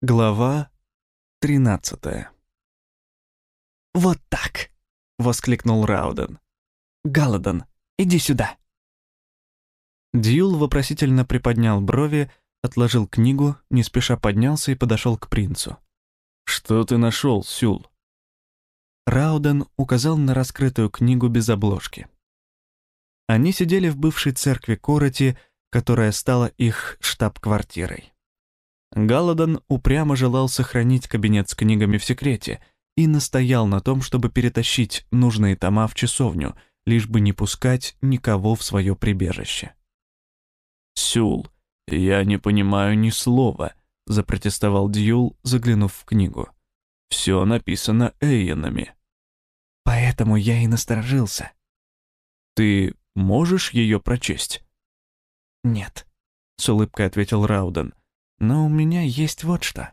Глава 13 «Вот так!» — воскликнул Рауден. «Галадон, иди сюда!» Дьюл вопросительно приподнял брови, отложил книгу, не спеша поднялся и подошел к принцу. «Что ты нашел, Сюл?» Рауден указал на раскрытую книгу без обложки. Они сидели в бывшей церкви Короти, которая стала их штаб-квартирой. Галадон упрямо желал сохранить кабинет с книгами в секрете и настоял на том, чтобы перетащить нужные тома в часовню, лишь бы не пускать никого в свое прибежище. «Сюл, я не понимаю ни слова», — запротестовал Дьюл, заглянув в книгу. «Все написано Эйенами». «Поэтому я и насторожился». «Ты можешь ее прочесть?» «Нет», — с улыбкой ответил Рауден. Но у меня есть вот что».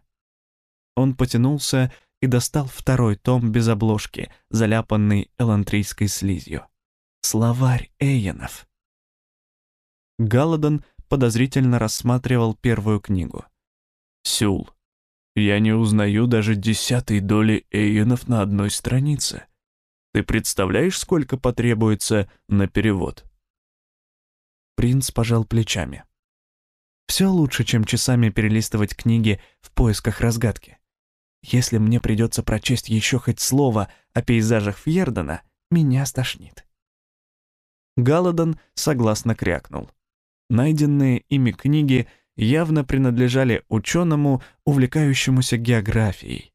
Он потянулся и достал второй том без обложки, заляпанный элантрийской слизью. Словарь Эйенов. Галадон подозрительно рассматривал первую книгу. «Сюл, я не узнаю даже десятой доли Эйенов на одной странице. Ты представляешь, сколько потребуется на перевод?» Принц пожал плечами. Все лучше, чем часами перелистывать книги в поисках разгадки. Если мне придется прочесть еще хоть слово о пейзажах Фьердена, меня стошнит. Галадон согласно крякнул. Найденные ими книги явно принадлежали ученому, увлекающемуся географией.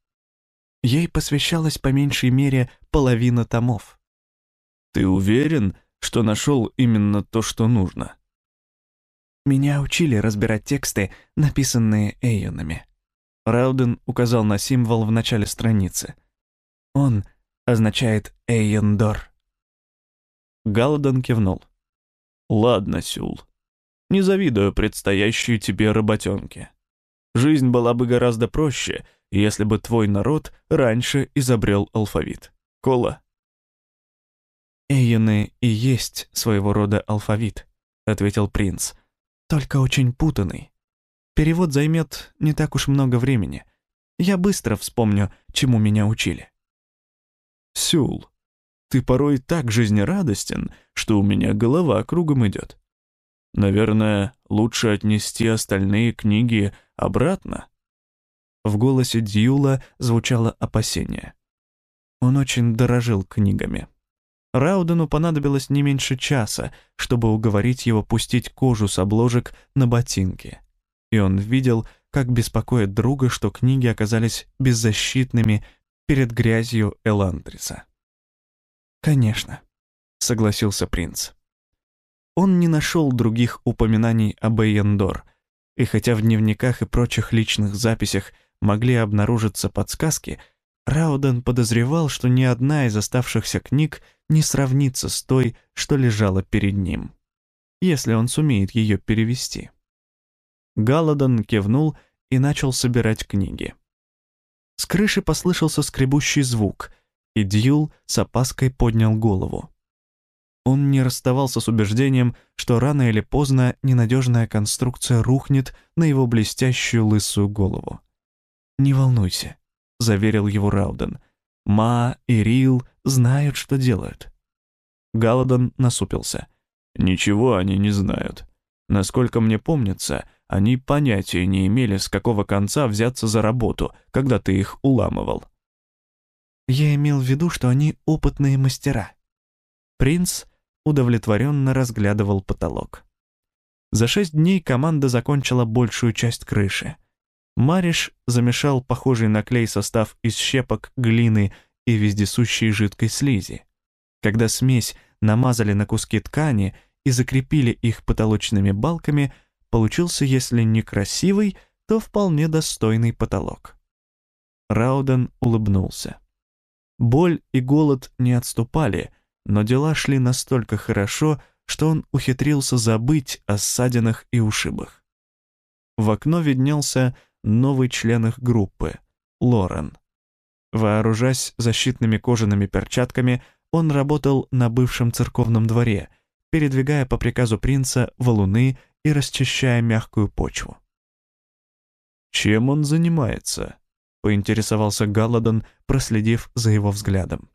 Ей посвящалась по меньшей мере половина томов. «Ты уверен, что нашел именно то, что нужно?» Меня учили разбирать тексты, написанные эйонами. Рауден указал на символ в начале страницы. Он означает Эйондор. Галадон кивнул. «Ладно, Сюл. Не завидую предстоящей тебе работенке. Жизнь была бы гораздо проще, если бы твой народ раньше изобрел алфавит. Кола?» «Эйоны и есть своего рода алфавит», — ответил принц только очень путанный. Перевод займет не так уж много времени. Я быстро вспомню, чему меня учили. Сюл, ты порой так жизнерадостен, что у меня голова кругом идет. Наверное, лучше отнести остальные книги обратно. В голосе Дьюла звучало опасение. Он очень дорожил книгами. Раудену понадобилось не меньше часа, чтобы уговорить его пустить кожу с обложек на ботинки. И он видел, как беспокоит друга, что книги оказались беззащитными перед грязью Эландриса. «Конечно», — согласился принц. Он не нашел других упоминаний об Эйендор, и хотя в дневниках и прочих личных записях могли обнаружиться подсказки, Рауден подозревал, что ни одна из оставшихся книг не сравнится с той, что лежала перед ним, если он сумеет ее перевести. Галадон кивнул и начал собирать книги. С крыши послышался скребущий звук, и Дьюл с опаской поднял голову. Он не расставался с убеждением, что рано или поздно ненадежная конструкция рухнет на его блестящую лысую голову. «Не волнуйся», заверил его Рауден. «Ма и Рил знают, что делают». Галадон насупился. «Ничего они не знают. Насколько мне помнится, они понятия не имели, с какого конца взяться за работу, когда ты их уламывал». «Я имел в виду, что они опытные мастера». Принц удовлетворенно разглядывал потолок. За шесть дней команда закончила большую часть крыши. Мариш замешал похожий на клей состав из щепок, глины и вездесущей жидкой слизи. Когда смесь намазали на куски ткани и закрепили их потолочными балками, получился, если не красивый, то вполне достойный потолок. Рауден улыбнулся. Боль и голод не отступали, но дела шли настолько хорошо, что он ухитрился забыть о ссадинах и ушибах. В окно виднелся новый член их группы — Лорен. Вооружаясь защитными кожаными перчатками, он работал на бывшем церковном дворе, передвигая по приказу принца валуны и расчищая мягкую почву. «Чем он занимается?» — поинтересовался Галладон, проследив за его взглядом.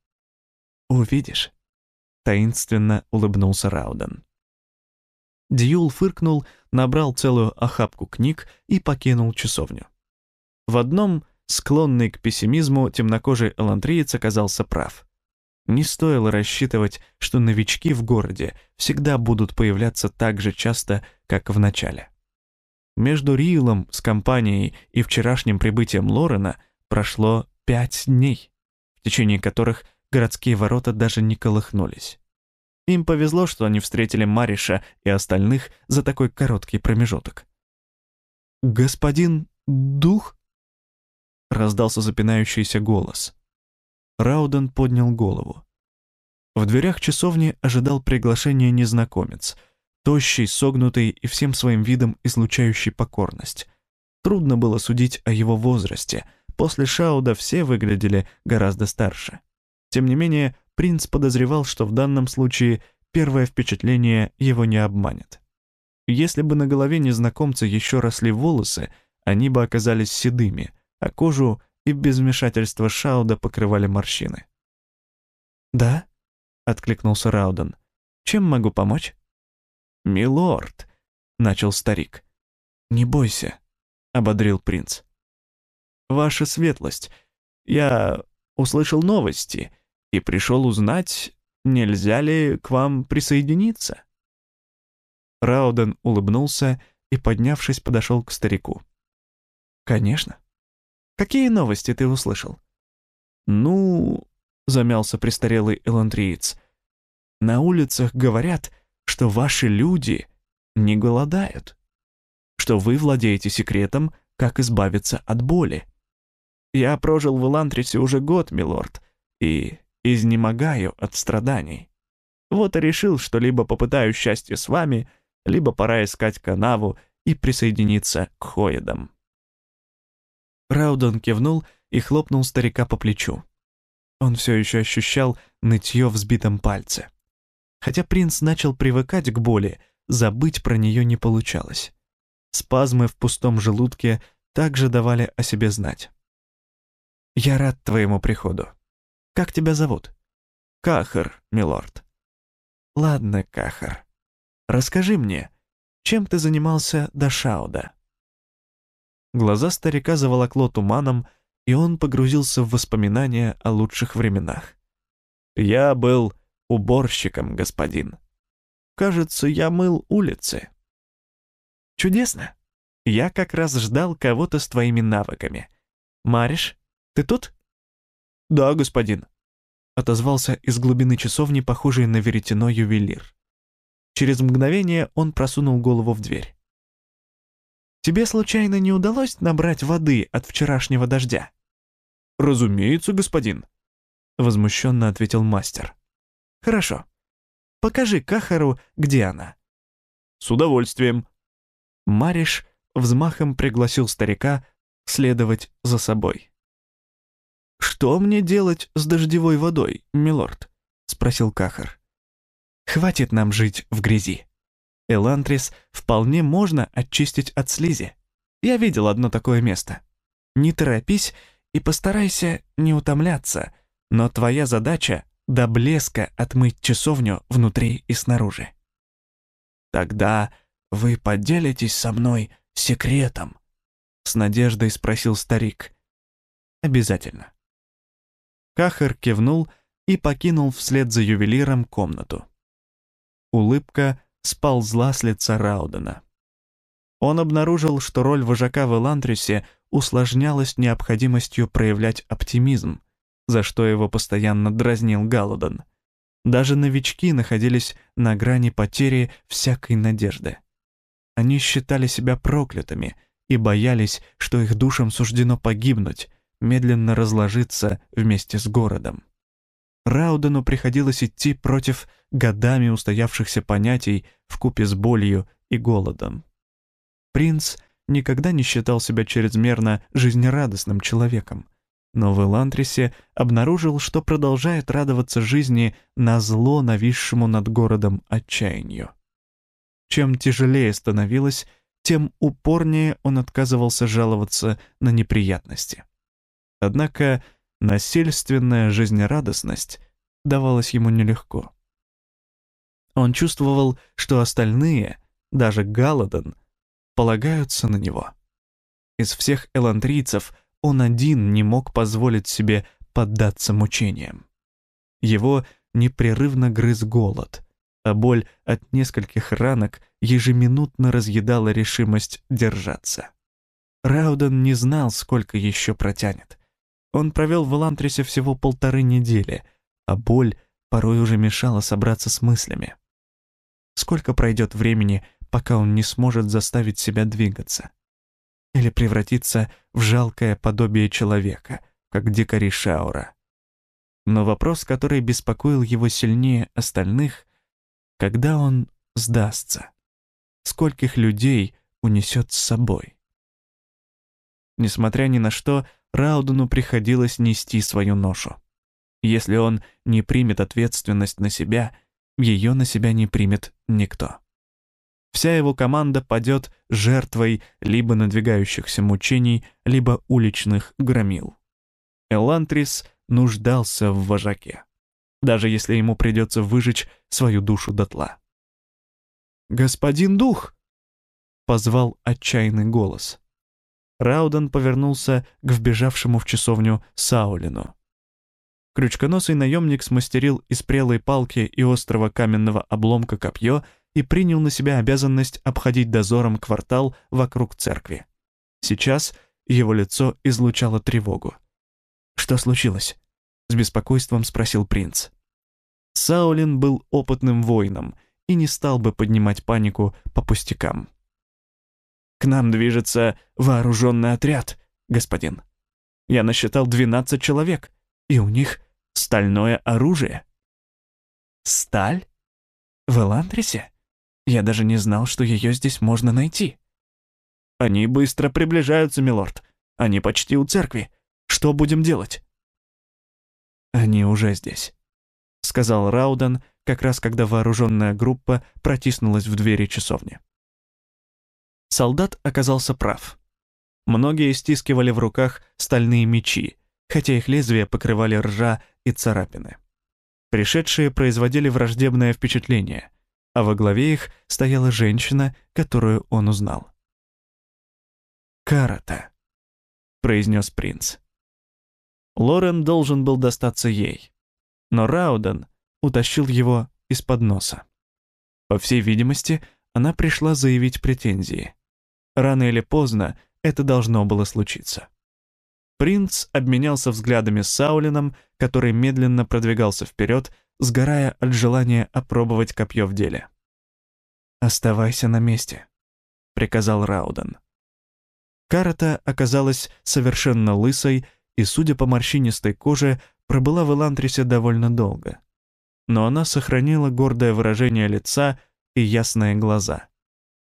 «Увидишь», — таинственно улыбнулся Рауден. Дьюл фыркнул, набрал целую охапку книг и покинул часовню. В одном, склонный к пессимизму, темнокожий элантриец оказался прав. Не стоило рассчитывать, что новички в городе всегда будут появляться так же часто, как в начале. Между Риилом с компанией и вчерашним прибытием Лорена прошло пять дней, в течение которых городские ворота даже не колыхнулись. Им повезло, что они встретили Мариша и остальных за такой короткий промежуток. «Господин Дух?» — раздался запинающийся голос. Рауден поднял голову. В дверях часовни ожидал приглашения незнакомец, тощий, согнутый и всем своим видом излучающий покорность. Трудно было судить о его возрасте, после Шауда все выглядели гораздо старше. Тем не менее, принц подозревал, что в данном случае первое впечатление его не обманет. Если бы на голове незнакомца еще росли волосы, они бы оказались седыми, а кожу и без вмешательства Шауда покрывали морщины. «Да?» — откликнулся Рауден. «Чем могу помочь?» «Милорд», — начал старик. «Не бойся», — ободрил принц. «Ваша светлость, я услышал новости и пришел узнать, нельзя ли к вам присоединиться». Рауден улыбнулся и, поднявшись, подошел к старику. «Конечно. Какие новости ты услышал?» «Ну...» — замялся престарелый эландриец. «На улицах говорят, что ваши люди не голодают, что вы владеете секретом, как избавиться от боли. Я прожил в Элантрисе уже год, милорд, и изнемогаю от страданий. Вот и решил, что либо попытаюсь счастье с вами, либо пора искать канаву и присоединиться к Хоидам. Раудон кивнул и хлопнул старика по плечу. Он все еще ощущал нытье в сбитом пальце. Хотя принц начал привыкать к боли, забыть про нее не получалось. Спазмы в пустом желудке также давали о себе знать. «Я рад твоему приходу. Как тебя зовут?» «Кахар, милорд». «Ладно, Кахар. Расскажи мне, чем ты занимался до Шауда?» Глаза старика заволокло туманом, и он погрузился в воспоминания о лучших временах. «Я был уборщиком, господин. Кажется, я мыл улицы». «Чудесно. Я как раз ждал кого-то с твоими навыками. Мариш, ты тут?» «Да, господин», — отозвался из глубины часовни, похожий на веретено ювелир. Через мгновение он просунул голову в дверь. Тебе случайно не удалось набрать воды от вчерашнего дождя?» «Разумеется, господин», — возмущенно ответил мастер. «Хорошо. Покажи Кахару, где она». «С удовольствием». Мариш взмахом пригласил старика следовать за собой. «Что мне делать с дождевой водой, милорд?» — спросил Кахар. «Хватит нам жить в грязи. Элантрис вполне можно очистить от слизи. Я видел одно такое место. Не торопись и постарайся не утомляться, но твоя задача — до блеска отмыть часовню внутри и снаружи. «Тогда вы поделитесь со мной секретом?» — с надеждой спросил старик. «Обязательно». Кахар кивнул и покинул вслед за ювелиром комнату. Улыбка сползла с лица Раудена. Он обнаружил, что роль вожака в Эландрисе усложнялась необходимостью проявлять оптимизм, за что его постоянно дразнил Галладон. Даже новички находились на грани потери всякой надежды. Они считали себя проклятыми и боялись, что их душам суждено погибнуть, медленно разложиться вместе с городом. Раудену приходилось идти против годами устоявшихся понятий в купе с болью и голодом. Принц никогда не считал себя чрезмерно жизнерадостным человеком, но в Элантрисе обнаружил, что продолжает радоваться жизни на зло нависшему над городом отчаянию. Чем тяжелее становилось, тем упорнее он отказывался жаловаться на неприятности. Однако насильственная жизнерадостность давалась ему нелегко. Он чувствовал, что остальные, даже Галадон, полагаются на него. Из всех элантрийцев он один не мог позволить себе поддаться мучениям. Его непрерывно грыз голод, а боль от нескольких ранок ежеминутно разъедала решимость держаться. Рауден не знал, сколько еще протянет. Он провел в Элантрисе всего полторы недели, а боль порой уже мешала собраться с мыслями. Сколько пройдет времени, пока он не сможет заставить себя двигаться? Или превратиться в жалкое подобие человека, как дикари Шаура? Но вопрос, который беспокоил его сильнее остальных, когда он сдастся? Скольких людей унесет с собой? Несмотря ни на что, Раудену приходилось нести свою ношу. Если он не примет ответственность на себя, ее на себя не примет никто. Вся его команда падет жертвой либо надвигающихся мучений, либо уличных громил. Элантрис нуждался в вожаке, даже если ему придется выжечь свою душу дотла. «Господин дух!» — позвал отчаянный голос. Рауден повернулся к вбежавшему в часовню Саулину. Крючконосый наемник смастерил из прелой палки и острого каменного обломка копье и принял на себя обязанность обходить дозором квартал вокруг церкви. Сейчас его лицо излучало тревогу. «Что случилось?» — с беспокойством спросил принц. Саулин был опытным воином и не стал бы поднимать панику по пустякам. «К нам движется вооруженный отряд, господин. Я насчитал 12 человек, и у них стальное оружие». «Сталь? В Эландрисе? Я даже не знал, что ее здесь можно найти». «Они быстро приближаются, милорд. Они почти у церкви. Что будем делать?» «Они уже здесь», — сказал Рауден, как раз когда вооруженная группа протиснулась в двери часовни. Солдат оказался прав. Многие стискивали в руках стальные мечи, хотя их лезвия покрывали ржа и царапины. Пришедшие производили враждебное впечатление, а во главе их стояла женщина, которую он узнал. «Карата», — произнес принц. Лорен должен был достаться ей, но Рауден утащил его из-под носа. По всей видимости, она пришла заявить претензии. Рано или поздно это должно было случиться. Принц обменялся взглядами с Саулином, который медленно продвигался вперед, сгорая от желания опробовать копье в деле. «Оставайся на месте», — приказал Рауден. Карата оказалась совершенно лысой и, судя по морщинистой коже, пробыла в Элантрисе довольно долго. Но она сохранила гордое выражение лица и ясные глаза.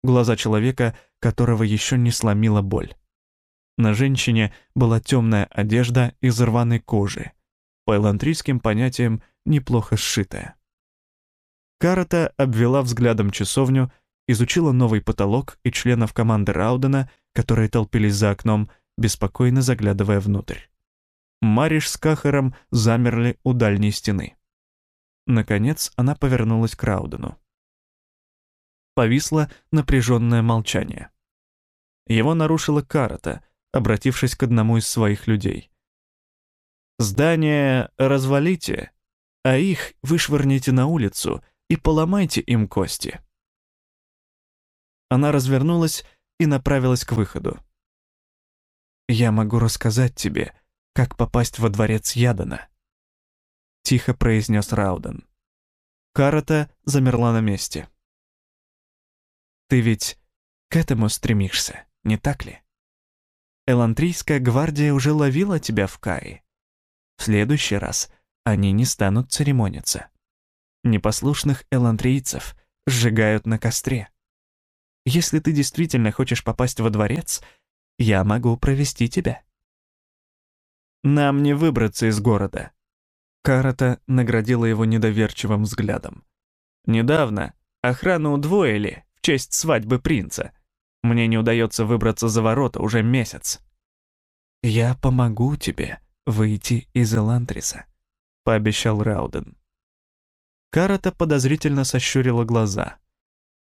Глаза человека, которого еще не сломила боль. На женщине была темная одежда из рваной кожи, по элантрийским понятиям неплохо сшитая. Карата обвела взглядом часовню, изучила новый потолок и членов команды Раудена, которые толпились за окном, беспокойно заглядывая внутрь. Мариш с Кахаром замерли у дальней стены. Наконец она повернулась к Раудену. Повисло напряженное молчание. Его нарушила Карата, обратившись к одному из своих людей. «Здание развалите, а их вышвырните на улицу и поломайте им кости». Она развернулась и направилась к выходу. «Я могу рассказать тебе, как попасть во дворец Ядана», — тихо произнес Рауден. Карата замерла на месте. «Ты ведь к этому стремишься, не так ли?» Элантрийская гвардия уже ловила тебя в Кае. В следующий раз они не станут церемониться. Непослушных элантрийцев сжигают на костре. Если ты действительно хочешь попасть во дворец, я могу провести тебя. Нам не выбраться из города. Карата наградила его недоверчивым взглядом. Недавно охрану удвоили честь свадьбы принца. Мне не удается выбраться за ворота уже месяц. «Я помогу тебе выйти из Элантриса», — пообещал Рауден. Карата подозрительно сощурила глаза.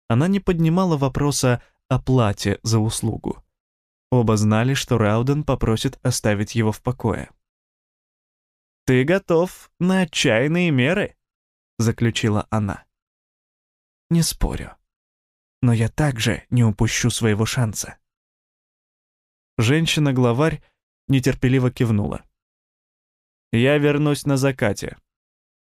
Она не поднимала вопроса о плате за услугу. Оба знали, что Рауден попросит оставить его в покое. «Ты готов на отчаянные меры?» — заключила она. «Не спорю. Но я также не упущу своего шанса». Женщина-главарь нетерпеливо кивнула. «Я вернусь на закате.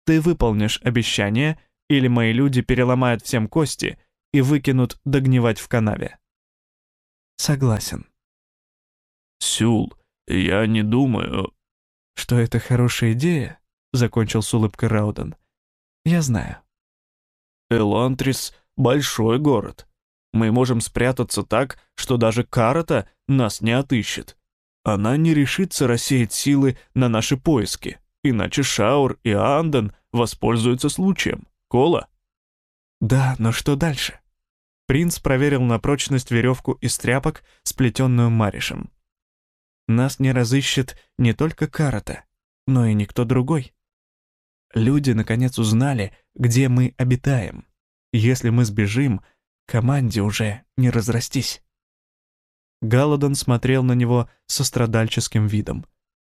Ты выполнишь обещание, или мои люди переломают всем кости и выкинут догнивать в канаве». «Согласен». «Сюл, я не думаю...» «Что это хорошая идея?» — закончил с улыбкой Рауден. «Я знаю». «Элантрис — большой город. Мы можем спрятаться так, что даже Карата нас не отыщет. Она не решится рассеять силы на наши поиски, иначе Шаур и Анден воспользуются случаем. Кола?» «Да, но что дальше?» Принц проверил на прочность веревку из тряпок, сплетенную Маришем. Нас не разыщет не только Карата, но и никто другой. Люди, наконец, узнали, где мы обитаем. Если мы сбежим, команде уже не разрастись. Галадон смотрел на него со страдальческим видом.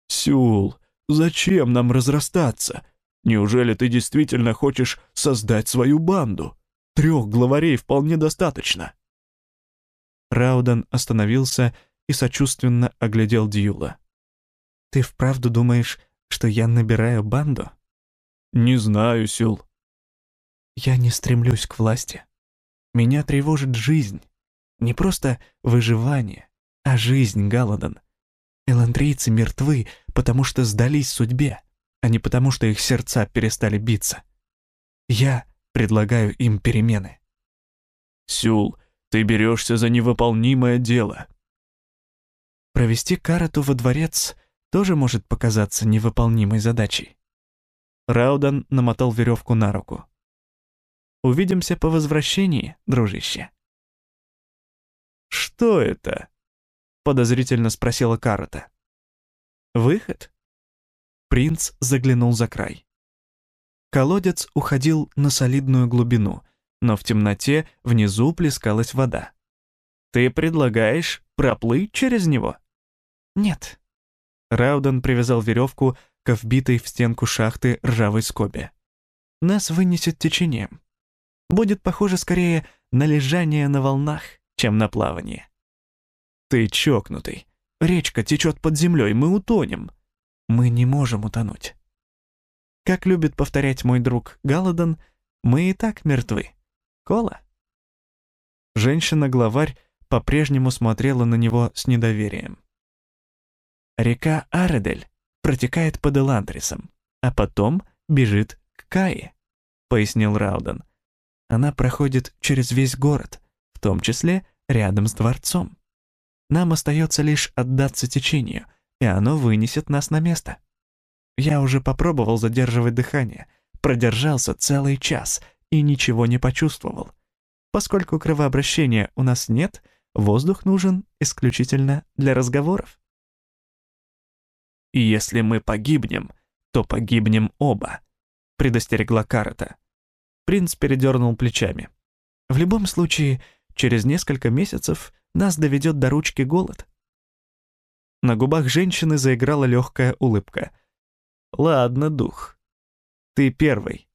«Сюл, зачем нам разрастаться? Неужели ты действительно хочешь создать свою банду? Трех главарей вполне достаточно». Рауден остановился и сочувственно оглядел Дьюла. «Ты вправду думаешь, что я набираю банду?» «Не знаю, Сюл». «Я не стремлюсь к власти. Меня тревожит жизнь. Не просто выживание, а жизнь, Галадон. Эландрийцы мертвы, потому что сдались судьбе, а не потому что их сердца перестали биться. Я предлагаю им перемены». «Сюл, ты берешься за невыполнимое дело», Провести Карату во дворец тоже может показаться невыполнимой задачей. Раудан намотал веревку на руку. «Увидимся по возвращении, дружище». «Что это?» — подозрительно спросила Карата. «Выход?» Принц заглянул за край. Колодец уходил на солидную глубину, но в темноте внизу плескалась вода. «Ты предлагаешь проплыть через него?» «Нет». Рауден привязал веревку к вбитой в стенку шахты ржавой скобе. «Нас вынесет течением. Будет похоже скорее на лежание на волнах, чем на плавание». «Ты чокнутый. Речка течет под землей, мы утонем». «Мы не можем утонуть». Как любит повторять мой друг Галадон, мы и так мертвы. Кола? Женщина-главарь по-прежнему смотрела на него с недоверием. Река Аредель протекает под Эландрисом, а потом бежит к Кае, пояснил Рауден. Она проходит через весь город, в том числе рядом с дворцом. Нам остается лишь отдаться течению, и оно вынесет нас на место. Я уже попробовал задерживать дыхание, продержался целый час и ничего не почувствовал. Поскольку кровообращения у нас нет, воздух нужен исключительно для разговоров. И если мы погибнем, то погибнем оба», — предостерегла Карата. Принц передернул плечами. «В любом случае, через несколько месяцев нас доведет до ручки голод». На губах женщины заиграла легкая улыбка. «Ладно, дух. Ты первый».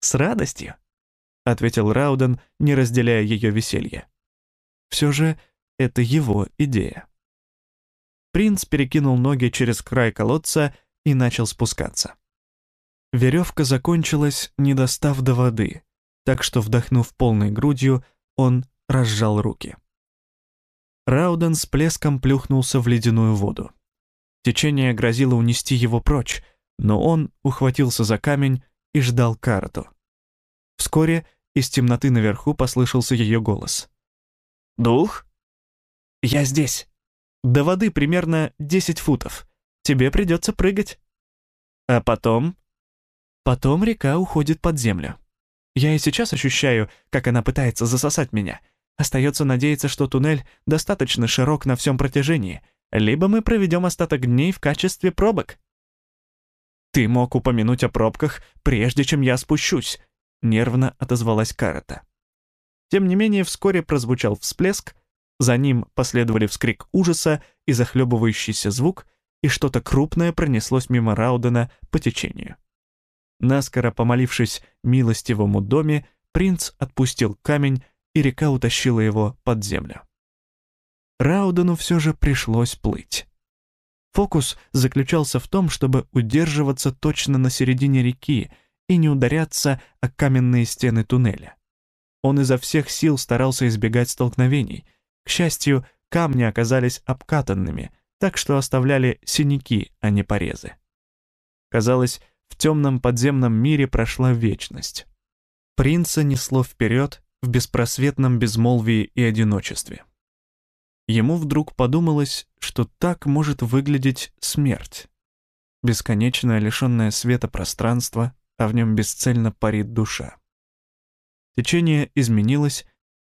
«С радостью», — ответил Рауден, не разделяя ее веселье. «Все же это его идея». Принц перекинул ноги через край колодца и начал спускаться. Веревка закончилась, не достав до воды, так что, вдохнув полной грудью, он разжал руки. Рауден с плеском плюхнулся в ледяную воду. Течение грозило унести его прочь, но он ухватился за камень и ждал карту. Вскоре из темноты наверху послышался ее голос. «Дух?» «Я здесь!» До воды примерно 10 футов. Тебе придется прыгать. А потом? Потом река уходит под землю. Я и сейчас ощущаю, как она пытается засосать меня. Остается надеяться, что туннель достаточно широк на всем протяжении, либо мы проведем остаток дней в качестве пробок. «Ты мог упомянуть о пробках, прежде чем я спущусь», — нервно отозвалась Карата. Тем не менее, вскоре прозвучал всплеск, за ним последовали вскрик ужаса и захлебывающийся звук, и что-то крупное пронеслось мимо Раудена по течению. Наскоро помолившись милостивому доме, принц отпустил камень, и река утащила его под землю. Раудену все же пришлось плыть. Фокус заключался в том, чтобы удерживаться точно на середине реки и не ударяться о каменные стены туннеля. Он изо всех сил старался избегать столкновений. К счастью, камни оказались обкатанными, так что оставляли синяки, а не порезы. Казалось, в темном подземном мире прошла вечность. Принца несло вперед в беспросветном безмолвии и одиночестве. Ему вдруг подумалось, что так может выглядеть смерть. Бесконечное, лишенное света пространство, а в нем бесцельно парит душа. Течение изменилось,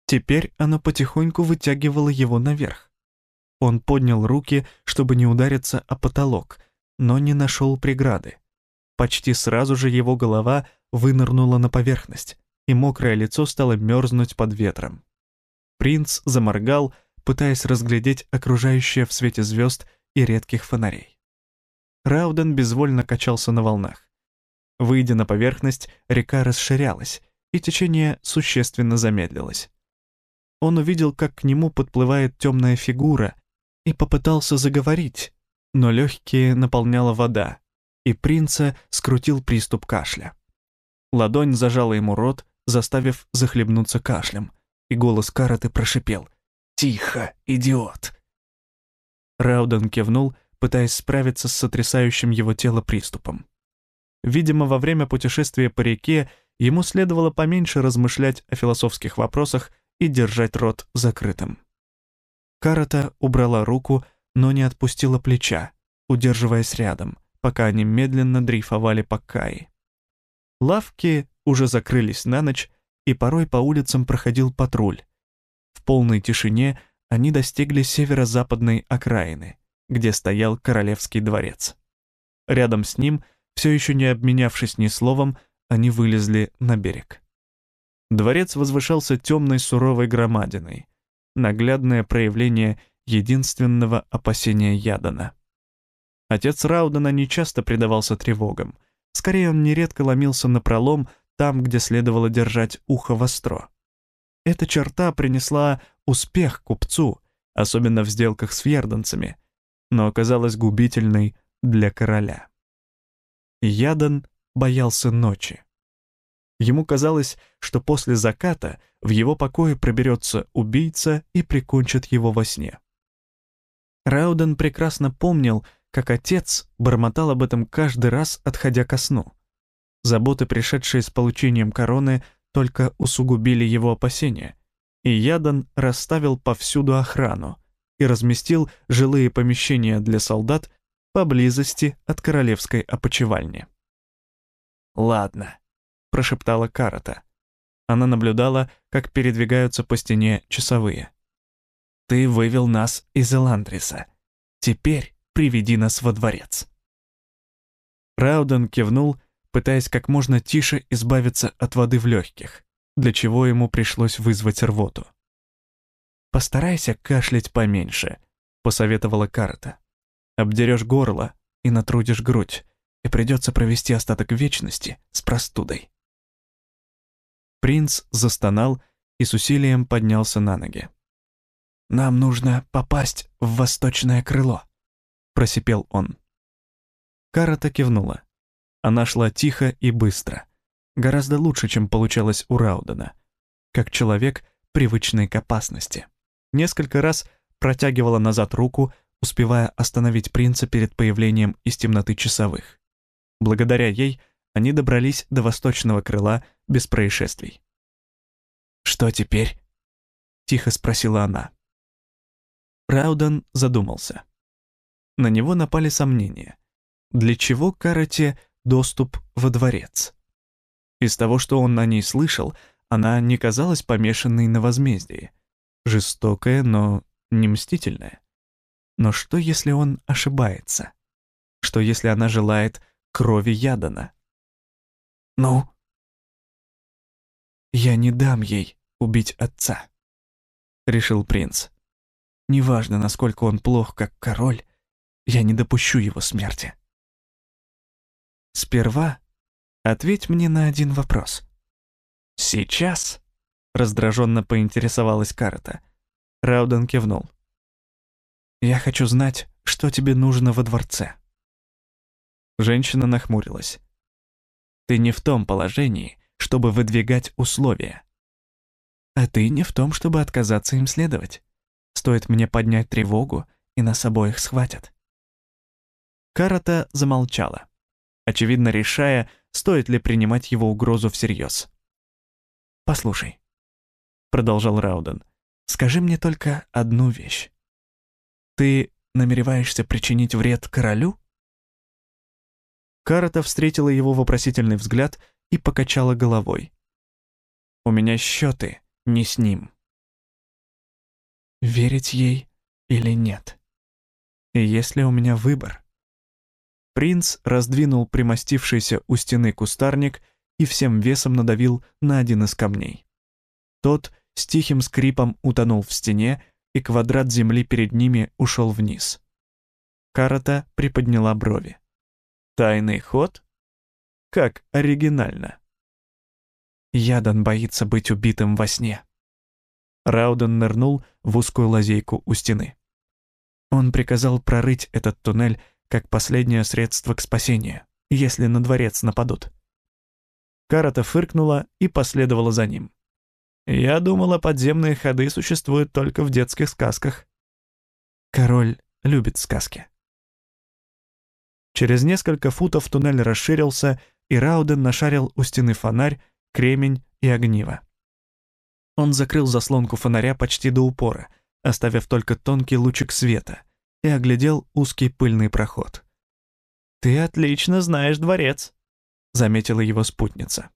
теперь оно потихоньку вытягивало его наверх. Он поднял руки, чтобы не удариться о потолок, но не нашел преграды. Почти сразу же его голова вынырнула на поверхность, и мокрое лицо стало мерзнуть под ветром. Принц заморгал, пытаясь разглядеть окружающее в свете звезд и редких фонарей. Рауден безвольно качался на волнах. Выйдя на поверхность, река расширялась, и течение существенно замедлилось. Он увидел, как к нему подплывает темная фигура, и попытался заговорить, но легкие наполняла вода, и принца скрутил приступ кашля. Ладонь зажала ему рот, заставив захлебнуться кашлем, и голос Караты прошипел «Тихо, идиот!». Рауден кивнул, пытаясь справиться с сотрясающим его тело приступом. Видимо, во время путешествия по реке ему следовало поменьше размышлять о философских вопросах и держать рот закрытым. Карата убрала руку, но не отпустила плеча, удерживаясь рядом, пока они медленно дрейфовали по Каи. Лавки уже закрылись на ночь, и порой по улицам проходил патруль. В полной тишине они достигли северо-западной окраины, где стоял королевский дворец. Рядом с ним, все еще не обменявшись ни словом, они вылезли на берег. Дворец возвышался темной суровой громадиной, наглядное проявление единственного опасения Ядана. Отец Раудена нечасто предавался тревогам, скорее он нередко ломился на пролом там, где следовало держать ухо востро. Эта черта принесла успех купцу, особенно в сделках с фьерданцами, но оказалась губительной для короля. Ядан боялся ночи. Ему казалось, что после заката в его покое проберется убийца и прикончит его во сне. Рауден прекрасно помнил, как отец бормотал об этом каждый раз, отходя ко сну. Заботы, пришедшие с получением короны, только усугубили его опасения, и Ядан расставил повсюду охрану и разместил жилые помещения для солдат поблизости от королевской опочивальни. «Ладно», — прошептала Карата. Она наблюдала, как передвигаются по стене часовые. «Ты вывел нас из Эландриса. Теперь приведи нас во дворец». Рауден кивнул, пытаясь как можно тише избавиться от воды в легких, для чего ему пришлось вызвать рвоту. «Постарайся кашлять поменьше», — посоветовала Карата. «Обдерешь горло и натрудишь грудь, и придется провести остаток вечности с простудой». Принц застонал и с усилием поднялся на ноги. «Нам нужно попасть в восточное крыло», — просипел он. Карата кивнула. Она шла тихо и быстро. Гораздо лучше, чем получалось у Раудена. Как человек, привычный к опасности. Несколько раз протягивала назад руку, успевая остановить принца перед появлением из темноты часовых. Благодаря ей они добрались до восточного крыла без происшествий. «Что теперь?» — тихо спросила она. Рауден задумался. На него напали сомнения. Для чего Карате доступ во дворец. Из того, что он на ней слышал, она не казалась помешанной на возмездии. жестокое, но не мстительное. Но что, если он ошибается? Что, если она желает крови Ядана? «Ну?» «Я не дам ей убить отца», — решил принц. «Неважно, насколько он плох, как король, я не допущу его смерти». «Сперва ответь мне на один вопрос». «Сейчас?» — раздраженно поинтересовалась Карта. Рауден кивнул. «Я хочу знать, что тебе нужно во дворце». Женщина нахмурилась. «Ты не в том положении, чтобы выдвигать условия. А ты не в том, чтобы отказаться им следовать. Стоит мне поднять тревогу, и нас обоих схватят». Карата замолчала, очевидно решая, стоит ли принимать его угрозу всерьез. «Послушай», — продолжал Рауден, — «скажи мне только одну вещь. Ты намереваешься причинить вред королю?» Карата встретила его вопросительный взгляд и покачала головой. «У меня счеты не с ним». Верить ей или нет? И есть ли у меня выбор? Принц раздвинул примостившийся у стены кустарник и всем весом надавил на один из камней. Тот с тихим скрипом утонул в стене, и квадрат земли перед ними ушел вниз. Карата приподняла брови. «Тайный ход? Как оригинально!» Ядан боится быть убитым во сне. Рауден нырнул в узкую лазейку у стены. Он приказал прорыть этот туннель как последнее средство к спасению, если на дворец нападут. Карата фыркнула и последовала за ним. «Я думала, подземные ходы существуют только в детских сказках». Король любит сказки. Через несколько футов туннель расширился, и Рауден нашарил у стены фонарь, кремень и огниво. Он закрыл заслонку фонаря почти до упора, оставив только тонкий лучик света, и оглядел узкий пыльный проход. «Ты отлично знаешь дворец», заметила его спутница.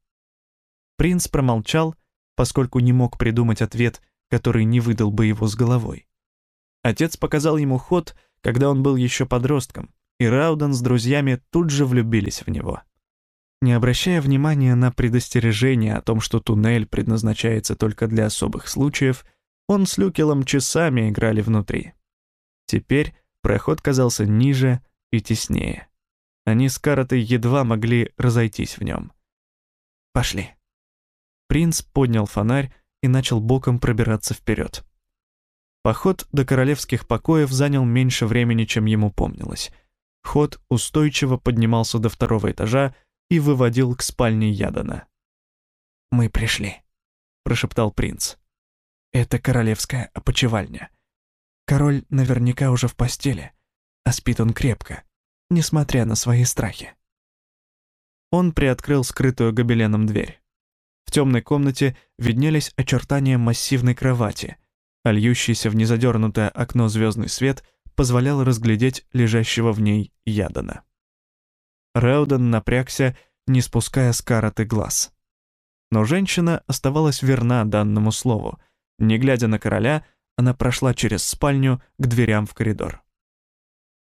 Принц промолчал, поскольку не мог придумать ответ, который не выдал бы его с головой. Отец показал ему ход, когда он был еще подростком, и Рауден с друзьями тут же влюбились в него. Не обращая внимания на предостережение о том, что туннель предназначается только для особых случаев, он с Люкелом часами играли внутри. Теперь проход казался ниже и теснее. Они с Каратой едва могли разойтись в нем. «Пошли». Принц поднял фонарь и начал боком пробираться вперед. Поход до королевских покоев занял меньше времени, чем ему помнилось. Ход устойчиво поднимался до второго этажа и выводил к спальне Ядана. «Мы пришли», — прошептал принц. «Это королевская опочивальня. Король наверняка уже в постели, а спит он крепко несмотря на свои страхи. Он приоткрыл скрытую гобеленом дверь. В темной комнате виднелись очертания массивной кровати, а льющийся в незадернутое окно звездный свет позволял разглядеть лежащего в ней Ядана. Рауден напрягся, не спуская с караты глаз. Но женщина оставалась верна данному слову. Не глядя на короля, она прошла через спальню к дверям в коридор.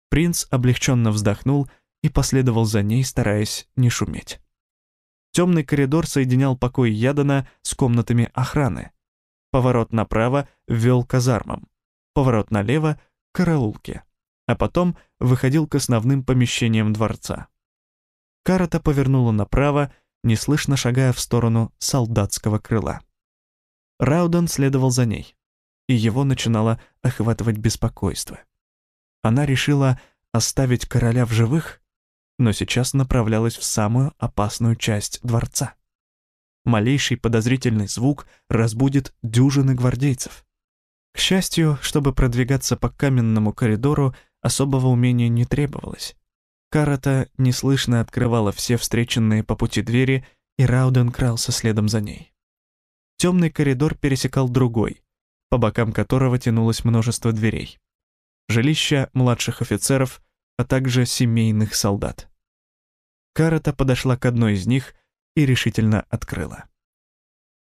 Принц облегченно вздохнул и последовал за ней, стараясь не шуметь. Темный коридор соединял покой Ядана с комнатами охраны. Поворот направо ввел казармам, поворот налево — караулке, а потом выходил к основным помещениям дворца. Карата повернула направо, неслышно шагая в сторону солдатского крыла. Рауден следовал за ней, и его начинало охватывать беспокойство. Она решила оставить короля в живых, но сейчас направлялась в самую опасную часть дворца. Малейший подозрительный звук разбудит дюжины гвардейцев. К счастью, чтобы продвигаться по каменному коридору, особого умения не требовалось. Карата неслышно открывала все встреченные по пути двери, и Рауден крался следом за ней. Темный коридор пересекал другой, по бокам которого тянулось множество дверей жилища младших офицеров, а также семейных солдат. Карата подошла к одной из них и решительно открыла.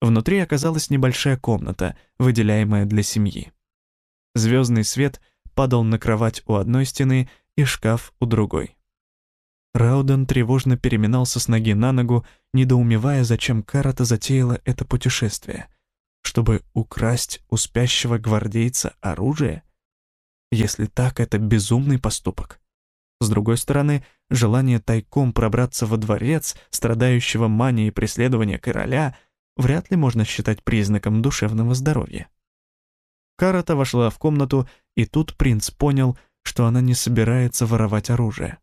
Внутри оказалась небольшая комната, выделяемая для семьи. Звездный свет падал на кровать у одной стены и шкаф у другой. Рауден тревожно переминался с ноги на ногу, недоумевая, зачем Карата затеяла это путешествие. Чтобы украсть у спящего гвардейца оружие? Если так, это безумный поступок. С другой стороны, желание тайком пробраться во дворец, страдающего манией преследования короля, вряд ли можно считать признаком душевного здоровья. Карата вошла в комнату, и тут принц понял, что она не собирается воровать оружие.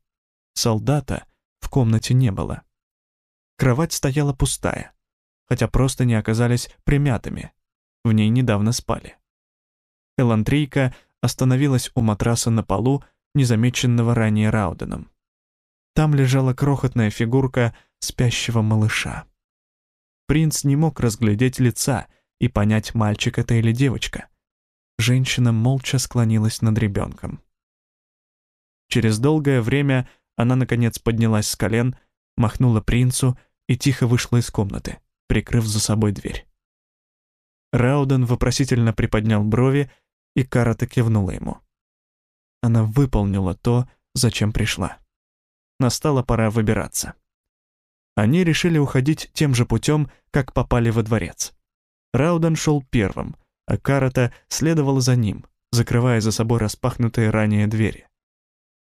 Солдата в комнате не было. Кровать стояла пустая, хотя просто не оказались примятыми. В ней недавно спали. Элантрийка остановилась у матраса на полу, незамеченного ранее Рауденом. Там лежала крохотная фигурка спящего малыша. Принц не мог разглядеть лица и понять, мальчик это или девочка. Женщина молча склонилась над ребенком. Через долгое время она, наконец, поднялась с колен, махнула принцу и тихо вышла из комнаты, прикрыв за собой дверь. Рауден вопросительно приподнял брови, и Карата кивнула ему. Она выполнила то, зачем пришла. Настала пора выбираться. Они решили уходить тем же путем, как попали во дворец. Рауден шел первым, а Карата следовала за ним, закрывая за собой распахнутые ранее двери.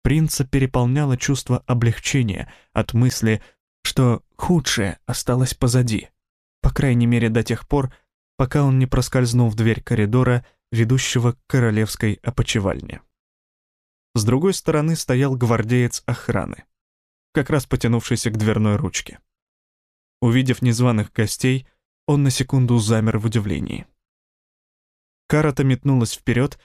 Принца переполняло чувство облегчения от мысли, что худшее осталось позади, по крайней мере до тех пор, пока он не проскользнул в дверь коридора, ведущего к королевской опочивальне. С другой стороны стоял гвардеец охраны, как раз потянувшийся к дверной ручке. Увидев незваных гостей, он на секунду замер в удивлении. Карата метнулась вперед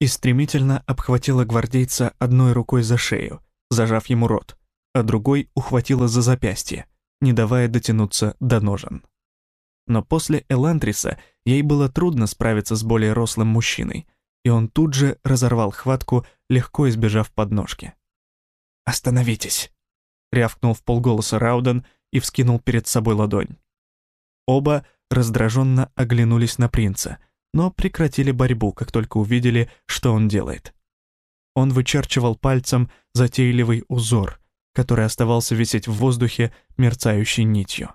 и стремительно обхватила гвардейца одной рукой за шею, зажав ему рот, а другой ухватила за запястье, не давая дотянуться до ножен. Но после Эландриса ей было трудно справиться с более рослым мужчиной, и он тут же разорвал хватку, легко избежав подножки. «Остановитесь!» — рявкнул в полголоса Рауден и вскинул перед собой ладонь. Оба раздраженно оглянулись на принца — но прекратили борьбу, как только увидели, что он делает. Он вычерчивал пальцем затейливый узор, который оставался висеть в воздухе мерцающей нитью.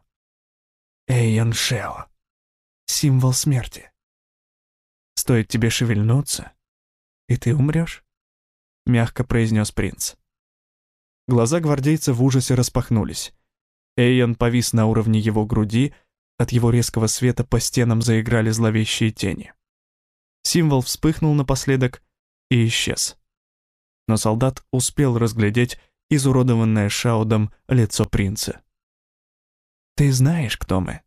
Шео. Символ смерти. Стоит тебе шевельнуться, и ты умрешь, мягко произнес принц. Глаза гвардейца в ужасе распахнулись. Эйен повис на уровне его груди, от его резкого света по стенам заиграли зловещие тени. Символ вспыхнул напоследок и исчез. Но солдат успел разглядеть изуродованное Шаудом лицо принца. «Ты знаешь, кто мы?»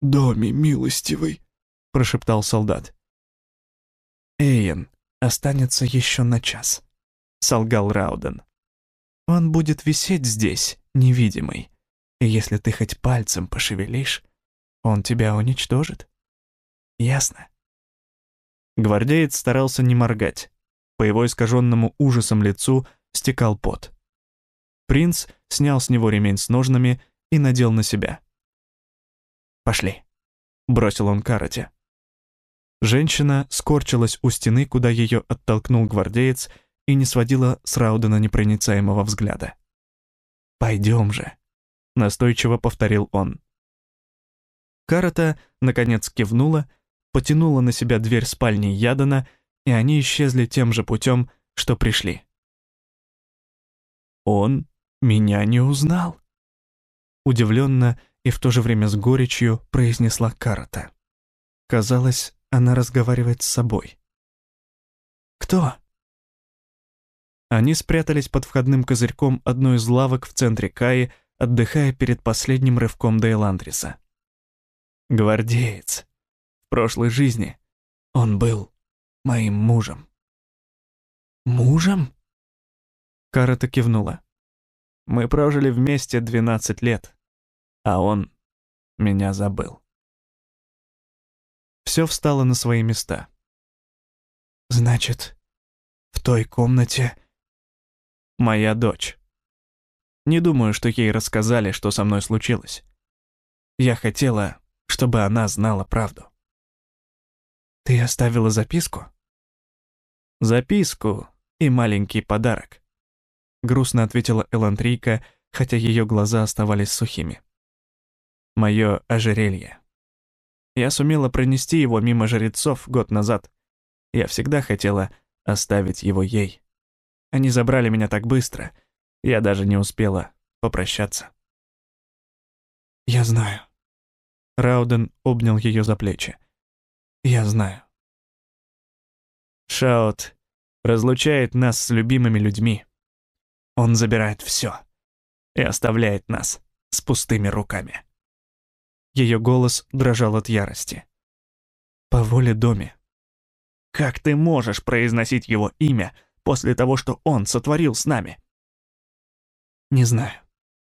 «Доми, милостивый», — прошептал солдат. «Эйен останется еще на час», — солгал Рауден. «Он будет висеть здесь, невидимый, и если ты хоть пальцем пошевелишь, он тебя уничтожит. Ясно?» Гвардеец старался не моргать. По его искаженному ужасом лицу стекал пот. Принц снял с него ремень с ножнами и надел на себя. «Пошли», — бросил он Карате. Женщина скорчилась у стены, куда ее оттолкнул гвардеец, и не сводила с Раудена непроницаемого взгляда. «Пойдем же», — настойчиво повторил он. Карата, наконец, кивнула, потянула на себя дверь спальни Ядана, и они исчезли тем же путем, что пришли. «Он меня не узнал», — удивленно и в то же время с горечью произнесла Карата. Казалось, она разговаривает с собой. «Кто?» Они спрятались под входным козырьком одной из лавок в центре Каи, отдыхая перед последним рывком Дейландриса. «Гвардеец», прошлой жизни он был моим мужем. Мужем? Карата кивнула. Мы прожили вместе 12 лет, а он меня забыл. Все встало на свои места. Значит, в той комнате... Моя дочь. Не думаю, что ей рассказали, что со мной случилось. Я хотела, чтобы она знала правду. «Ты оставила записку?» «Записку и маленький подарок», — грустно ответила Элантрийка, хотя ее глаза оставались сухими. «Мое ожерелье. Я сумела пронести его мимо жрецов год назад. Я всегда хотела оставить его ей. Они забрали меня так быстро, я даже не успела попрощаться». «Я знаю». Рауден обнял ее за плечи. «Я знаю». Шаут разлучает нас с любимыми людьми. Он забирает все и оставляет нас с пустыми руками. Ее голос дрожал от ярости. По воле Доми. Как ты можешь произносить его имя после того, что он сотворил с нами? Не знаю,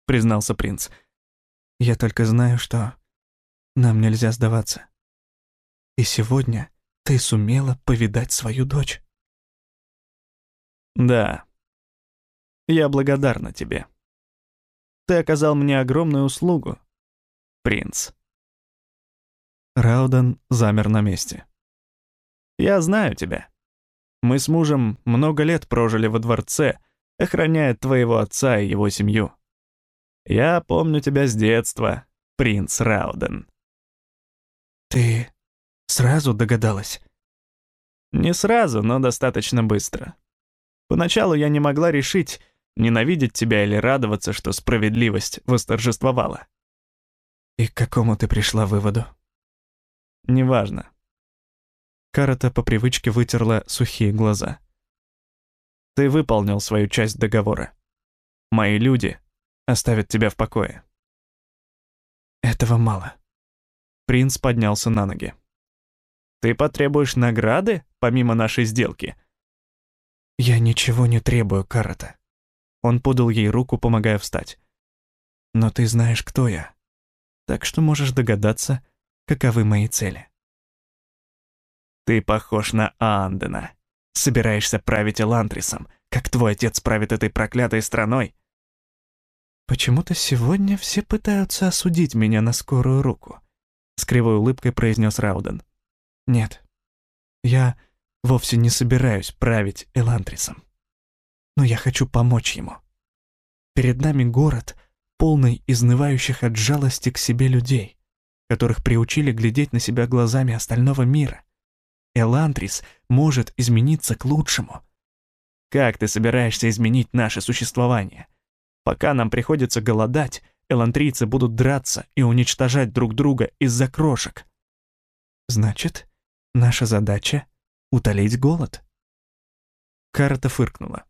признался принц. Я только знаю, что нам нельзя сдаваться. И сегодня ты сумела повидать свою дочь. Да. Я благодарна тебе. Ты оказал мне огромную услугу, принц. Рауден замер на месте. Я знаю тебя. Мы с мужем много лет прожили во дворце, охраняя твоего отца и его семью. Я помню тебя с детства, принц Рауден. Ты сразу догадалась? Не сразу, но достаточно быстро. Поначалу я не могла решить, ненавидеть тебя или радоваться, что справедливость восторжествовала. И к какому ты пришла выводу? Неважно. Карата по привычке вытерла сухие глаза. Ты выполнил свою часть договора. Мои люди оставят тебя в покое. Этого мало. Принц поднялся на ноги. Ты потребуешь награды, помимо нашей сделки? Я ничего не требую, Карата. Он подал ей руку, помогая встать. Но ты знаешь, кто я. Так что можешь догадаться, каковы мои цели. Ты похож на Андена. Собираешься править Элантрисом, как твой отец правит этой проклятой страной. Почему-то сегодня все пытаются осудить меня на скорую руку, с кривой улыбкой произнес Рауден. Нет, я вовсе не собираюсь править Элантрисом. Но я хочу помочь ему. Перед нами город, полный изнывающих от жалости к себе людей, которых приучили глядеть на себя глазами остального мира. Элантрис может измениться к лучшему. Как ты собираешься изменить наше существование? Пока нам приходится голодать, элантрийцы будут драться и уничтожать друг друга из-за крошек. Значит, Наша задача — утолить голод. Карта фыркнула.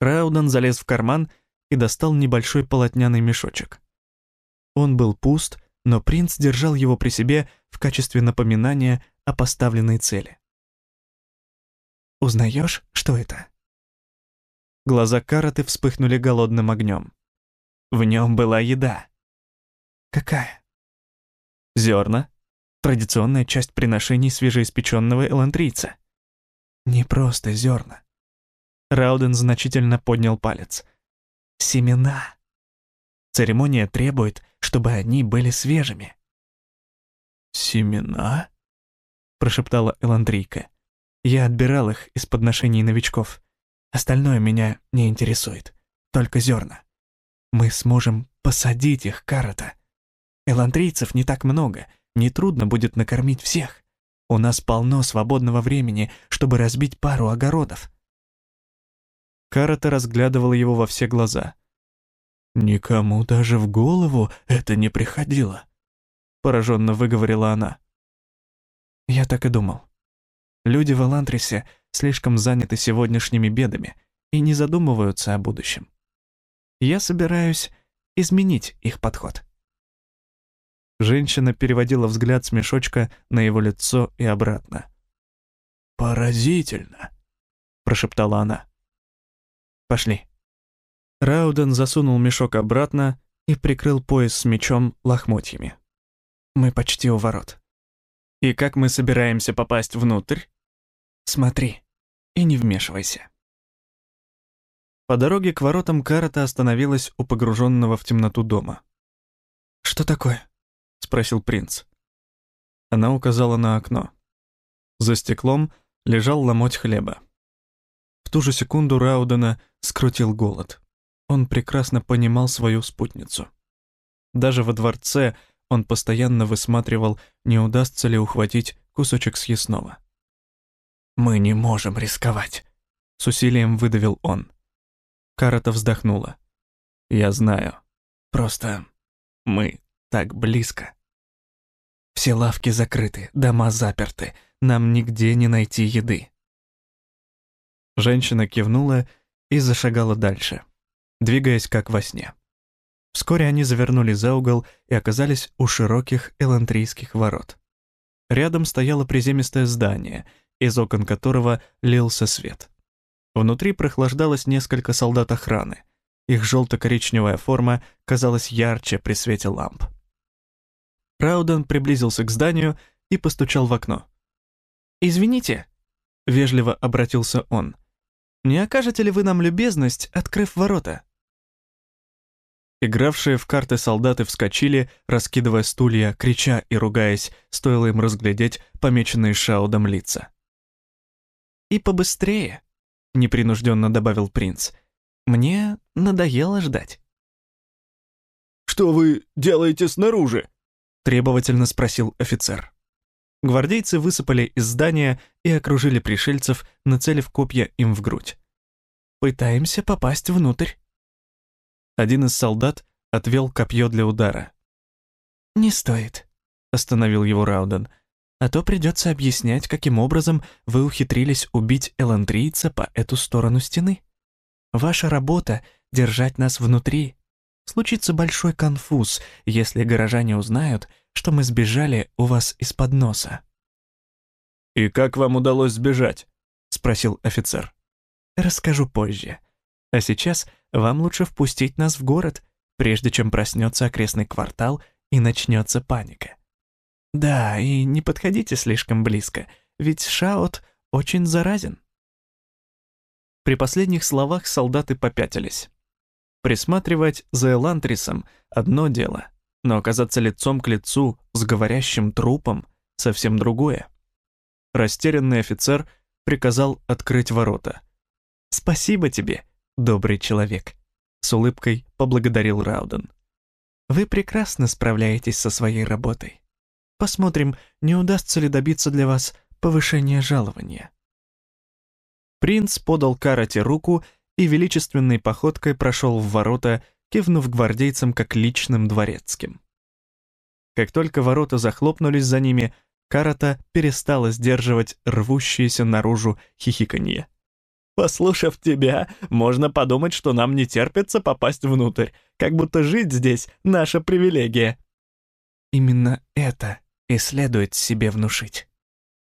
Раудан залез в карман и достал небольшой полотняный мешочек. Он был пуст, но принц держал его при себе в качестве напоминания о поставленной цели. «Узнаешь, что это?» Глаза Караты вспыхнули голодным огнем. В нем была еда. «Какая?» «Зерна, Традиционная часть приношений свежеиспеченного элантрийца. Не просто зерна. Рауден значительно поднял палец. Семена. Церемония требует, чтобы они были свежими. «Семена?» — прошептала Эландрийка. «Я отбирал их из подношений новичков. Остальное меня не интересует. Только зерна. Мы сможем посадить их, Карата. Эландрийцев не так много, Нетрудно будет накормить всех. У нас полно свободного времени, чтобы разбить пару огородов. Карата разглядывала его во все глаза. «Никому даже в голову это не приходило», — пораженно выговорила она. Я так и думал. Люди в Элантрисе слишком заняты сегодняшними бедами и не задумываются о будущем. Я собираюсь изменить их подход. Женщина переводила взгляд с мешочка на его лицо и обратно. «Поразительно», — прошептала она. «Пошли». Рауден засунул мешок обратно и прикрыл пояс с мечом лохмотьями. «Мы почти у ворот». «И как мы собираемся попасть внутрь?» «Смотри и не вмешивайся». По дороге к воротам Карата остановилась у погруженного в темноту дома. «Что такое?» спросил принц. Она указала на окно. За стеклом лежал ломоть хлеба. В ту же секунду Раудена скрутил голод. Он прекрасно понимал свою спутницу. Даже во дворце он постоянно высматривал, не удастся ли ухватить кусочек съестного. «Мы не можем рисковать», — с усилием выдавил он. Карата вздохнула. «Я знаю. Просто мы так близко. Все лавки закрыты, дома заперты, нам нигде не найти еды». Женщина кивнула и зашагала дальше, двигаясь как во сне. Вскоре они завернули за угол и оказались у широких элантрийских ворот. Рядом стояло приземистое здание, из окон которого лился свет. Внутри прохлаждалось несколько солдат охраны. Их желто-коричневая форма казалась ярче при свете ламп. Рауден приблизился к зданию и постучал в окно. «Извините», — вежливо обратился он, — «не окажете ли вы нам любезность, открыв ворота?» Игравшие в карты солдаты вскочили, раскидывая стулья, крича и ругаясь, стоило им разглядеть помеченные Шаудом лица. «И побыстрее», — непринужденно добавил принц. «Мне надоело ждать». «Что вы делаете снаружи?» — требовательно спросил офицер. Гвардейцы высыпали из здания и окружили пришельцев, нацелив копья им в грудь. «Пытаемся попасть внутрь». Один из солдат отвел копье для удара. «Не стоит», — остановил его Рауден, «а то придется объяснять, каким образом вы ухитрились убить эландрийца по эту сторону стены. Ваша работа — держать нас внутри. Случится большой конфуз, если горожане узнают, что мы сбежали у вас из-под носа». «И как вам удалось сбежать?» — спросил офицер. «Расскажу позже. А сейчас вам лучше впустить нас в город, прежде чем проснется окрестный квартал и начнется паника. Да, и не подходите слишком близко, ведь Шаот очень заразен. При последних словах солдаты попятились. Присматривать за Элантрисом — одно дело, но оказаться лицом к лицу с говорящим трупом — совсем другое. Растерянный офицер приказал открыть ворота. «Спасибо тебе», добрый человек», — с улыбкой поблагодарил Рауден. «Вы прекрасно справляетесь со своей работой. Посмотрим, не удастся ли добиться для вас повышения жалования». Принц подал Карате руку и величественной походкой прошел в ворота, кивнув гвардейцам как личным дворецким. Как только ворота захлопнулись за ними, Карата перестала сдерживать рвущееся наружу хихиканье. Послушав тебя, можно подумать, что нам не терпится попасть внутрь, как будто жить здесь — наша привилегия. Именно это и следует себе внушить.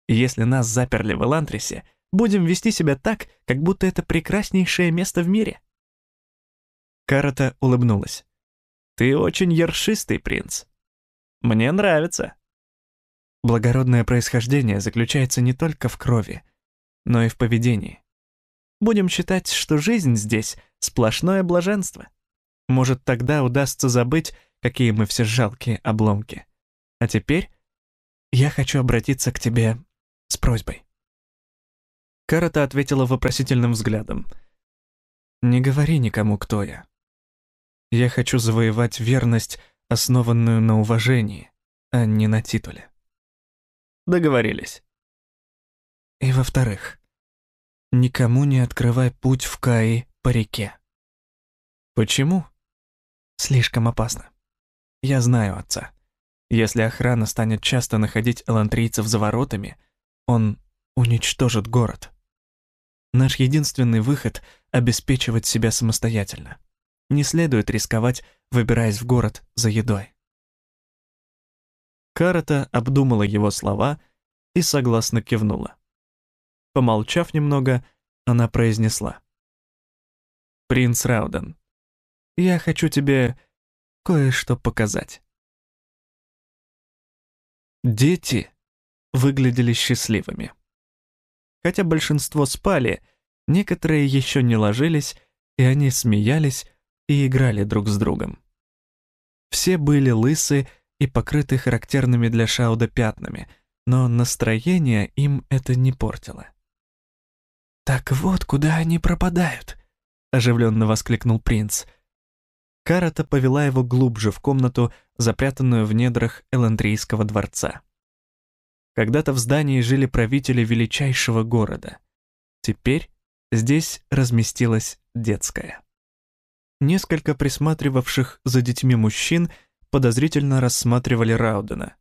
Если нас заперли в Элантрисе, будем вести себя так, как будто это прекраснейшее место в мире. Карата улыбнулась. «Ты очень ершистый принц. Мне нравится». Благородное происхождение заключается не только в крови, но и в поведении. Будем считать, что жизнь здесь — сплошное блаженство. Может, тогда удастся забыть, какие мы все жалкие обломки. А теперь я хочу обратиться к тебе с просьбой». Карата ответила вопросительным взглядом. «Не говори никому, кто я. Я хочу завоевать верность, основанную на уважении, а не на титуле». Договорились. И во-вторых, Никому не открывай путь в Каи по реке. Почему? Слишком опасно. Я знаю отца. Если охрана станет часто находить элантрийцев за воротами, он уничтожит город. Наш единственный выход — обеспечивать себя самостоятельно. Не следует рисковать, выбираясь в город за едой. Карата обдумала его слова и согласно кивнула. Помолчав немного, она произнесла. «Принц Рауден, я хочу тебе кое-что показать». Дети выглядели счастливыми. Хотя большинство спали, некоторые еще не ложились, и они смеялись и играли друг с другом. Все были лысы и покрыты характерными для Шауда пятнами, но настроение им это не портило. «Так вот, куда они пропадают!» — оживленно воскликнул принц. Карата повела его глубже в комнату, запрятанную в недрах Эландрийского дворца. Когда-то в здании жили правители величайшего города. Теперь здесь разместилась детская. Несколько присматривавших за детьми мужчин подозрительно рассматривали Раудена.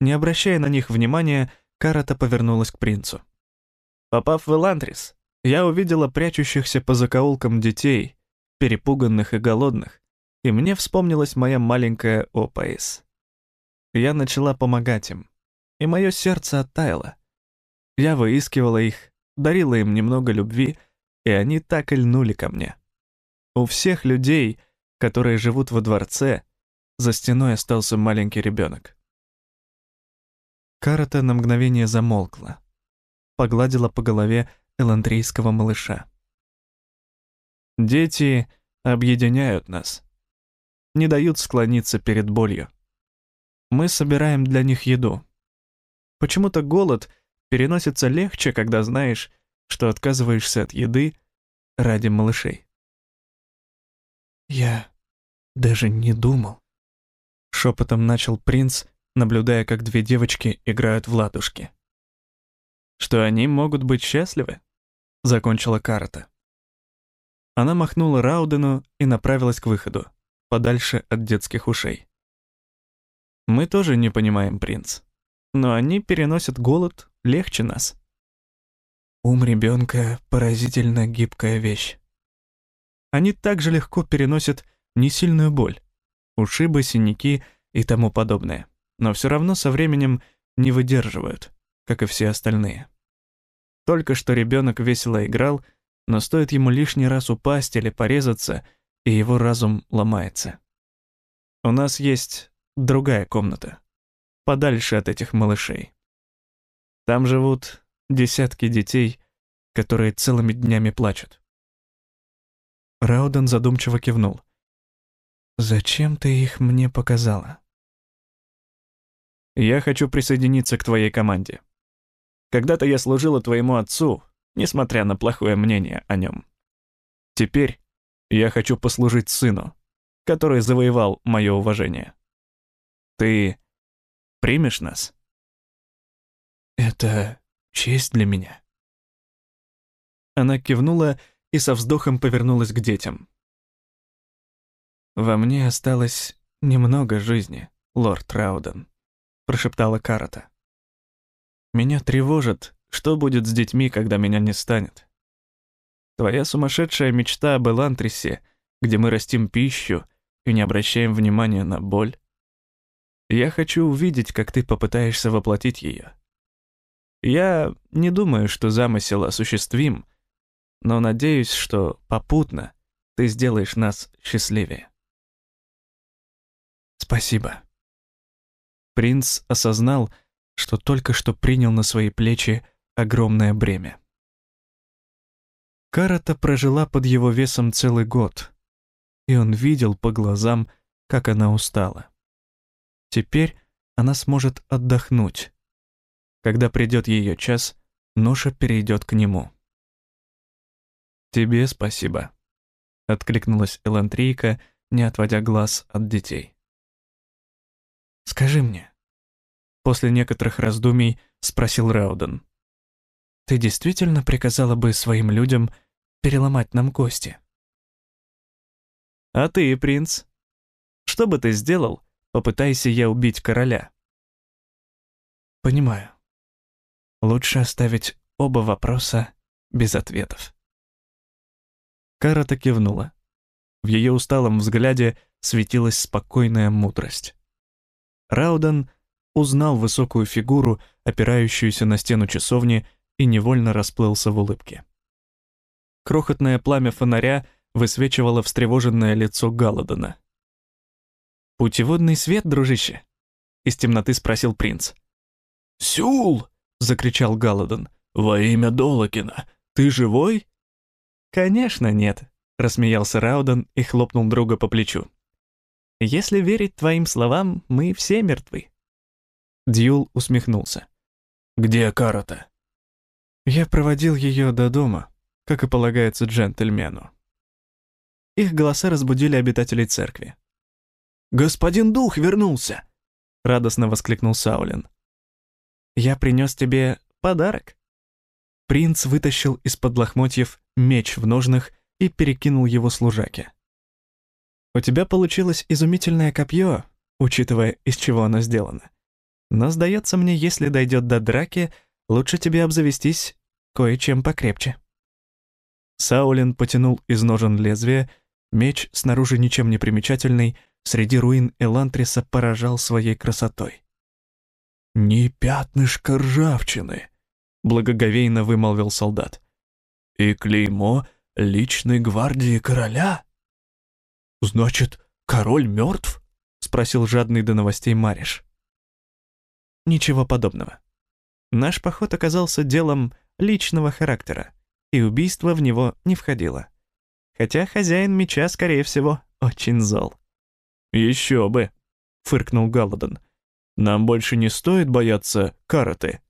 Не обращая на них внимания, Карата повернулась к принцу. «Попав в Эландрис, я увидела прячущихся по закоулкам детей, перепуганных и голодных, и мне вспомнилась моя маленькая Опаис. Я начала помогать им, и мое сердце оттаяло. Я выискивала их, дарила им немного любви, и они так и льнули ко мне. У всех людей, которые живут во дворце, за стеной остался маленький ребенок. Карата на мгновение замолкла, погладила по голове эландрийского малыша. Дети объединяют нас не дают склониться перед болью. Мы собираем для них еду. Почему-то голод переносится легче, когда знаешь, что отказываешься от еды ради малышей. «Я даже не думал», — шепотом начал принц, наблюдая, как две девочки играют в ладушки. «Что они могут быть счастливы?» — закончила карта. Она махнула Раудену и направилась к выходу подальше от детских ушей. Мы тоже не понимаем, принц. Но они переносят голод легче нас. Ум ребенка — поразительно гибкая вещь. Они также легко переносят несильную боль, ушибы, синяки и тому подобное, но все равно со временем не выдерживают, как и все остальные. Только что ребенок весело играл, но стоит ему лишний раз упасть или порезаться — и его разум ломается. У нас есть другая комната, подальше от этих малышей. Там живут десятки детей, которые целыми днями плачут. Рауден задумчиво кивнул. «Зачем ты их мне показала?» «Я хочу присоединиться к твоей команде. Когда-то я служила твоему отцу, несмотря на плохое мнение о нем. Теперь я хочу послужить сыну, который завоевал мое уважение. Ты примешь нас? Это честь для меня. Она кивнула и со вздохом повернулась к детям. «Во мне осталось немного жизни, лорд Рауден», — прошептала Карата. «Меня тревожит, что будет с детьми, когда меня не станет. Твоя сумасшедшая мечта об Элантрисе, где мы растим пищу и не обращаем внимания на боль. Я хочу увидеть, как ты попытаешься воплотить ее. Я не думаю, что замысел осуществим, но надеюсь, что попутно ты сделаешь нас счастливее. Спасибо. Принц осознал, что только что принял на свои плечи огромное бремя. Карата прожила под его весом целый год, и он видел по глазам, как она устала. Теперь она сможет отдохнуть. Когда придет ее час, ноша перейдет к нему. «Тебе спасибо», — откликнулась Элантрийка, не отводя глаз от детей. «Скажи мне», — после некоторых раздумий спросил Рауден, «ты действительно приказала бы своим людям переломать нам кости. А ты, принц? Что бы ты сделал, попытайся я убить короля? Понимаю. Лучше оставить оба вопроса без ответов. Карата кивнула. В ее усталом взгляде светилась спокойная мудрость. Раудан узнал высокую фигуру, опирающуюся на стену часовни, и невольно расплылся в улыбке. Крохотное пламя фонаря высвечивало встревоженное лицо Галадона. «Путеводный свет, дружище?» — из темноты спросил принц. «Сюл!» — закричал Галадон. «Во имя Долокина! Ты живой?» «Конечно нет», — рассмеялся Рауден и хлопнул друга по плечу. Если верить твоим словам, мы все мертвы». Дьюл усмехнулся. «Где Карата?» Я проводил ее до дома, как и полагается джентльмену. Их голоса разбудили обитателей церкви. «Господин Дух вернулся!» — радостно воскликнул Саулин. «Я принес тебе подарок». Принц вытащил из-под лохмотьев меч в ножнах и перекинул его служаке. «У тебя получилось изумительное копье, учитывая, из чего оно сделано. Но, сдается мне, если дойдет до драки, лучше тебе обзавестись кое-чем покрепче». Саулин потянул из ножен лезвие, меч, снаружи ничем не примечательный, среди руин Элантриса поражал своей красотой. «Ни пятнышка ржавчины», — благоговейно вымолвил солдат. «И клеймо личной гвардии короля?» «Значит, король мертв?» — спросил жадный до новостей Мариш. «Ничего подобного. Наш поход оказался делом личного характера, и убийство в него не входило. Хотя хозяин меча, скорее всего, очень зол». «Еще бы», — фыркнул Галадон. «Нам больше не стоит бояться караты».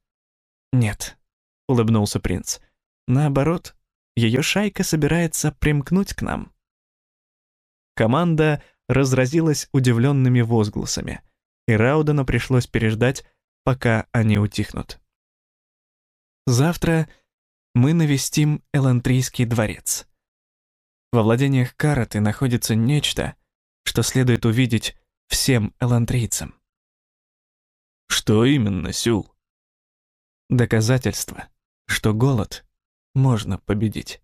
«Нет», — улыбнулся принц. «Наоборот, ее шайка собирается примкнуть к нам». Команда разразилась удивленными возгласами, и Раудену пришлось переждать, пока они утихнут. «Завтра мы навестим Элантрийский дворец. Во владениях Караты находится нечто, что следует увидеть всем элантрийцам. Что именно, Сюл? Доказательство, что голод можно победить.